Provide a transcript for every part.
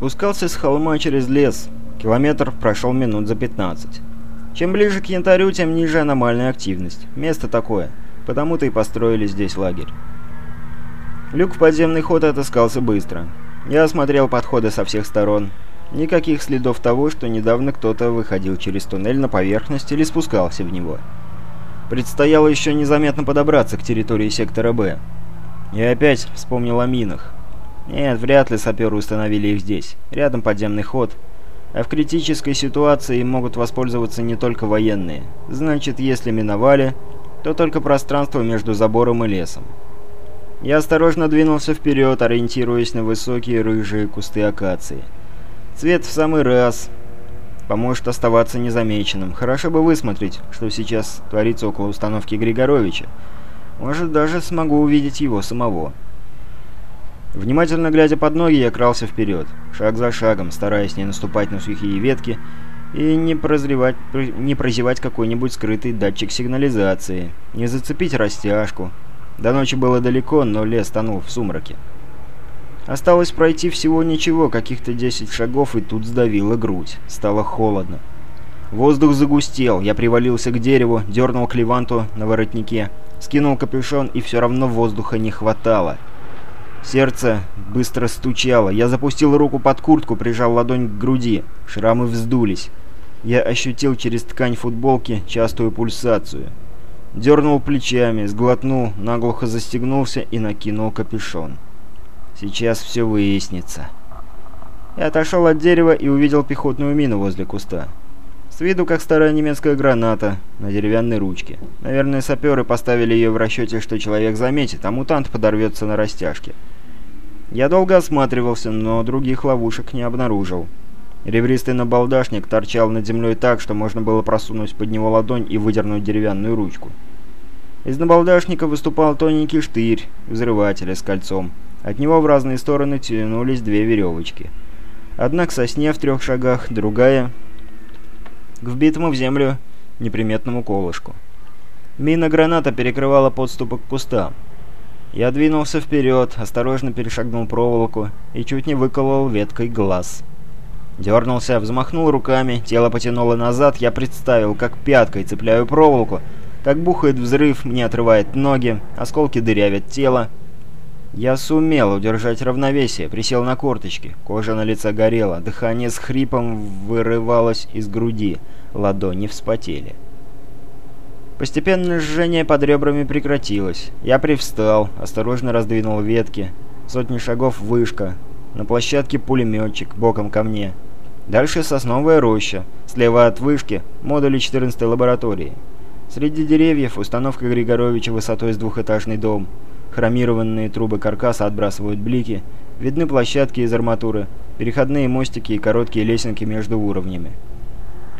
Спускался с холма через лес. Километр прошел минут за 15. Чем ближе к янтарю, тем ниже аномальная активность. Место такое. Потому-то и построили здесь лагерь. Люк в подземный ход отыскался быстро. Я осмотрел подходы со всех сторон. Никаких следов того, что недавно кто-то выходил через туннель на поверхность или спускался в него. Предстояло еще незаметно подобраться к территории сектора «Б». Я опять вспомнил о минах. Нет, вряд ли саперы установили их здесь. Рядом подземный ход. А в критической ситуации могут воспользоваться не только военные. Значит, если миновали, то только пространство между забором и лесом. Я осторожно двинулся вперед, ориентируясь на высокие рыжие кусты акации. Цвет в самый раз. Поможет оставаться незамеченным. Хорошо бы высмотреть, что сейчас творится около установки Григоровича. Может, даже смогу увидеть его самого. Внимательно глядя под ноги, я крался вперед, шаг за шагом, стараясь не наступать на сухие ветки и не, прозревать, не прозевать какой-нибудь скрытый датчик сигнализации, не зацепить растяжку. До ночи было далеко, но лес тонул в сумраке. Осталось пройти всего ничего, каких-то 10 шагов, и тут сдавила грудь. Стало холодно. Воздух загустел, я привалился к дереву, дернул клеванту на воротнике, скинул капюшон, и все равно воздуха не хватало. Сердце быстро стучало. Я запустил руку под куртку, прижал ладонь к груди. Шрамы вздулись. Я ощутил через ткань футболки частую пульсацию. Дернул плечами, сглотнул, наглухо застегнулся и накинул капюшон. Сейчас все выяснится. Я отошел от дерева и увидел пехотную мину возле куста. С виду как старая немецкая граната на деревянной ручке. Наверное, саперы поставили ее в расчете, что человек заметит, а мутант подорвется на растяжке. Я долго осматривался, но других ловушек не обнаружил. Ребристый набалдашник торчал над землей так, что можно было просунуть под него ладонь и выдернуть деревянную ручку. Из набалдашника выступал тоненький штырь взрывателя с кольцом. От него в разные стороны тянулись две веревочки. Одна к сосне в трех шагах, другая к вбитому в землю неприметному колышку. Мина-граната перекрывала подступы к кустам. Я двинулся вперед, осторожно перешагнул проволоку и чуть не выколол веткой глаз. Дернулся, взмахнул руками, тело потянуло назад, я представил, как пяткой цепляю проволоку, как бухает взрыв, мне отрывает ноги, осколки дырявят тело. Я сумел удержать равновесие, присел на корточки. Кожа на лице горела, дыхание с хрипом вырывалось из груди, ладони вспотели. Постепенно жжение под ребрами прекратилось. Я привстал, осторожно раздвинул ветки. Сотни шагов вышка. На площадке пулеметчик, боком ко мне. Дальше сосновая роща. Слева от вышки модули 14 лаборатории. Среди деревьев установка Григоровича высотой с двухэтажный дом. Хромированные трубы каркаса отбрасывают блики, видны площадки из арматуры, переходные мостики и короткие лесенки между уровнями.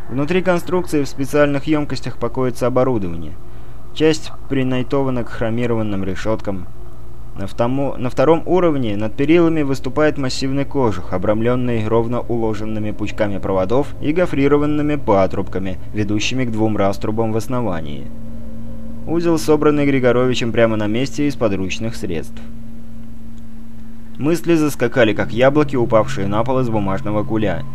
Внутри конструкции в специальных емкостях покоится оборудование. Часть принайтована к хромированным решеткам. На, втому, на втором уровне над перилами выступает массивный кожух, обрамленный ровно уложенными пучками проводов и гофрированными патрубками, ведущими к двум раструбам в основании. Узел, собранный Григоровичем прямо на месте из подручных средств. Мысли заскакали, как яблоки, упавшие на пол из бумажного куля.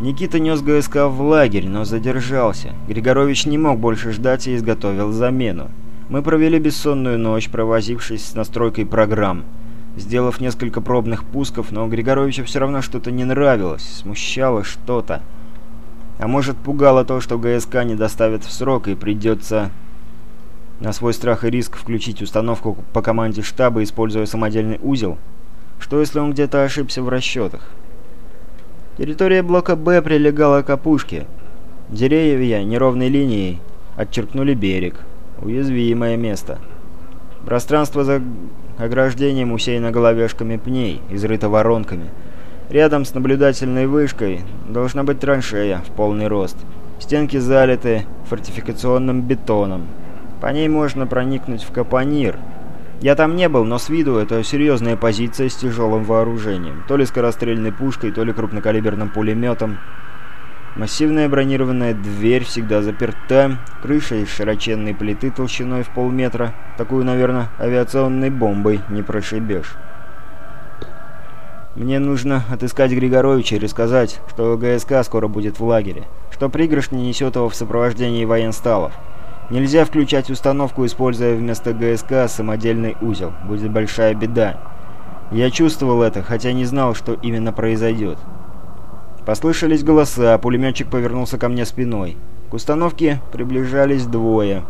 Никита нес ГСК в лагерь, но задержался. Григорович не мог больше ждать и изготовил замену. Мы провели бессонную ночь, провозившись с настройкой программ. Сделав несколько пробных пусков, но Григоровичу все равно что-то не нравилось, смущало что-то. А может, пугало то, что ГСК не доставят в срок и придется на свой страх и риск включить установку по команде штаба, используя самодельный узел? Что если он где-то ошибся в расчетах? Территория блока «Б» прилегала к опушке. Деревья неровной линией отчеркнули берег. Уязвимое место. Пространство за ограждением усеяно головешками пней, изрыто воронками. Рядом с наблюдательной вышкой должна быть траншея в полный рост. Стенки залиты фортификационным бетоном. По ней можно проникнуть в Капонир. Я там не был, но с виду это серьезная позиция с тяжелым вооружением. То ли скорострельной пушкой, то ли крупнокалиберным пулеметом. Массивная бронированная дверь всегда заперта, крыша из широченной плиты толщиной в полметра. Такую, наверное, авиационной бомбой не прошибешь. Мне нужно отыскать Григоровича и рассказать, что ГСК скоро будет в лагере, что пригоршня несет его в сопровождении военсталов. Нельзя включать установку, используя вместо ГСК самодельный узел. Будет большая беда. Я чувствовал это, хотя не знал, что именно произойдет. Послышались голоса, а пулеметчик повернулся ко мне спиной. К установке приближались двое.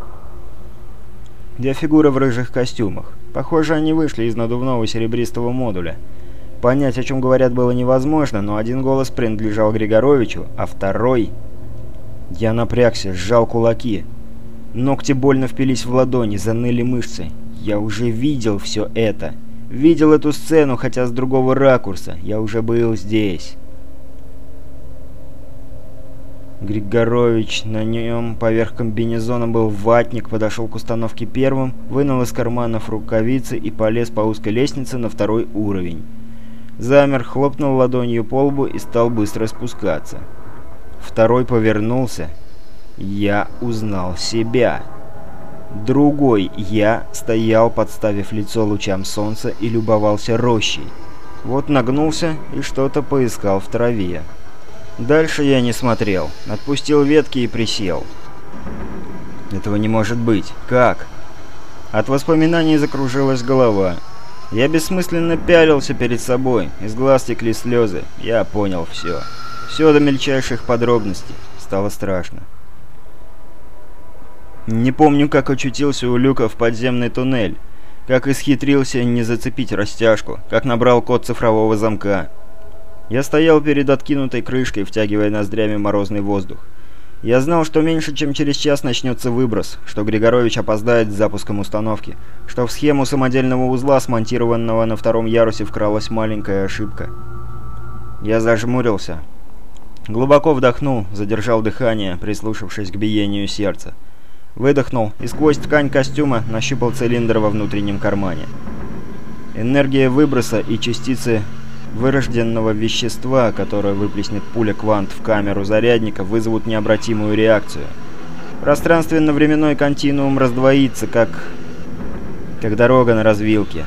Две фигуры в рыжих костюмах. Похоже, они вышли из надувного серебристого модуля. Понять, о чем говорят, было невозможно, но один голос принадлежал Григоровичу, а второй... Я напрягся, сжал кулаки. Ногти больно впились в ладони, заныли мышцы. Я уже видел все это. Видел эту сцену, хотя с другого ракурса. Я уже был здесь. Григорович, на нем поверх комбинезона был ватник, подошел к установке первым, вынул из карманов рукавицы и полез по узкой лестнице на второй уровень. Замер, хлопнул ладонью по лбу и стал быстро спускаться. Второй повернулся. Я узнал себя. Другой я стоял, подставив лицо лучам солнца и любовался рощей. Вот нагнулся и что-то поискал в траве. Дальше я не смотрел. Отпустил ветки и присел. Этого не может быть. Как? От воспоминаний закружилась голова. Я бессмысленно пялился перед собой, из глаз текли слезы. Я понял все. Все до мельчайших подробностей. Стало страшно. Не помню, как очутился у люка в подземный туннель, как исхитрился не зацепить растяжку, как набрал код цифрового замка. Я стоял перед откинутой крышкой, втягивая ноздрями морозный воздух. Я знал, что меньше чем через час начнется выброс, что Григорович опоздает с запуском установки, что в схему самодельного узла, смонтированного на втором ярусе, вкралась маленькая ошибка. Я зажмурился. Глубоко вдохнул, задержал дыхание, прислушавшись к биению сердца. Выдохнул и сквозь ткань костюма нащупал цилиндр во внутреннем кармане. Энергия выброса и частицы вырожденного вещества, которое выплеснет пуля квант в камеру зарядника, вызовут необратимую реакцию. Пространственно-временной континуум раздвоится, как... как дорога на развилке.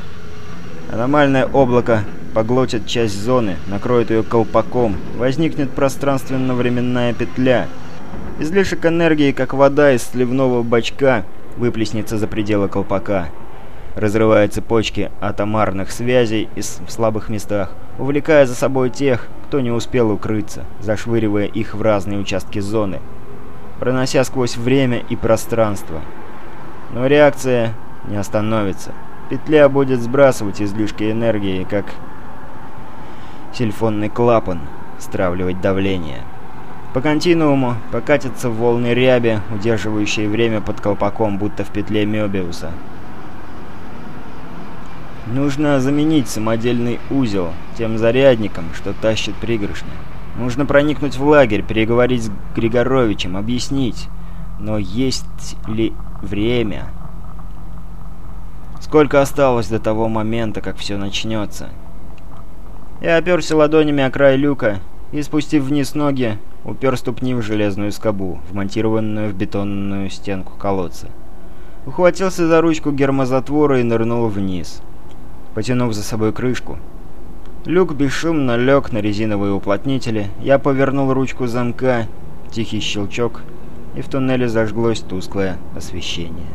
Аномальное облако поглотит часть зоны, накроет ее колпаком, возникнет пространственно-временная петля. Излишек энергии, как вода из сливного бачка, выплеснется за пределы колпака разрывая цепочки атомарных связей из в слабых местах, увлекая за собой тех, кто не успел укрыться, зашвыривая их в разные участки зоны, пронося сквозь время и пространство. Но реакция не остановится. Петля будет сбрасывать излишки энергии, как сильфонный клапан, стравливать давление. По континууму покатятся волны ряби, удерживающие время под колпаком, будто в петле Мёбиуса. Нужно заменить самодельный узел тем зарядником, что тащит пригоршня. Нужно проникнуть в лагерь, переговорить с Григоровичем, объяснить. Но есть ли время? Сколько осталось до того момента, как все начнется? Я оперся ладонями о край люка и, спустив вниз ноги, упер ступни в железную скобу, вмонтированную в бетонную стенку колодца. Ухватился за ручку гермозатвора и нырнул вниз потянув за собой крышку. Люк бесшумно лег на резиновые уплотнители, я повернул ручку замка, тихий щелчок, и в туннеле зажглось тусклое освещение.